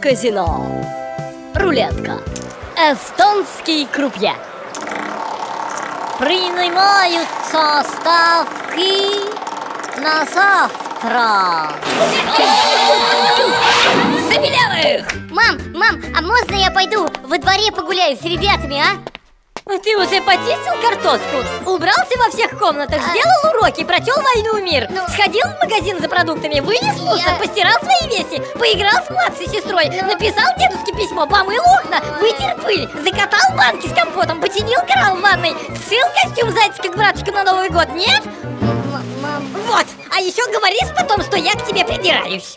казино. Рулетка. Эстонский крупье. Принимаются ставки на завтра. Забелявых! Мам, мам, а можно я пойду во дворе погуляю с ребятами, а? Ты уже почистил картошку? Убрался во всех комнатах, сделал уроки, прочел «Войну и мир» Ну. Сходил в магазин за продуктами, вынес мусор, Я- постирал свои вещи Поиграл с младшей сестрой, написал дедушке письмо, помыл окна, вытер пыль Закатал банки с компотом, починил кран в ванной Сшил костюм зайчика к братушку на Новый год, нет? М- Мам, Вот, а еще говоришь потом, что я к тебе придираюсь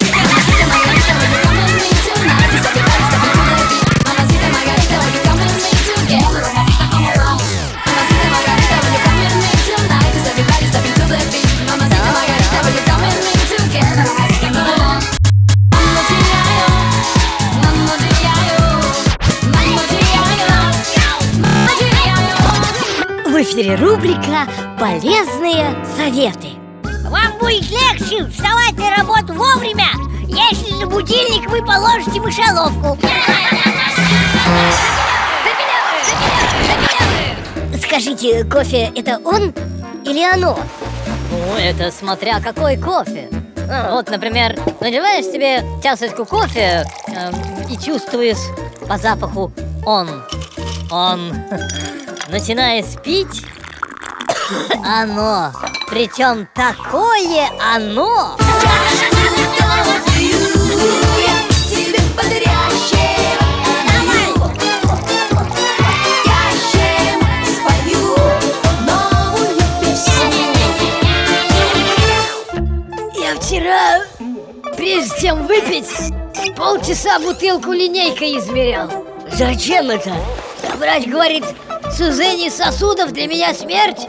эфире рубрика «Полезные советы» Вам будет легче вставать на работу вовремя, если на будильник вы положите мышеловку. скажите, кофе это он или оно? Ну, это смотря какой кофе. А, Вот, например, наливаешь себе чашечку кофе эм, и чувствуешь по запаху он Он Начинаешь пить Оно Причем такое оно Я вчера, прежде чем выпить, полчаса бутылку линейкой измерял. Зачем это? Врач говорит, сузение сосудов для меня смерть.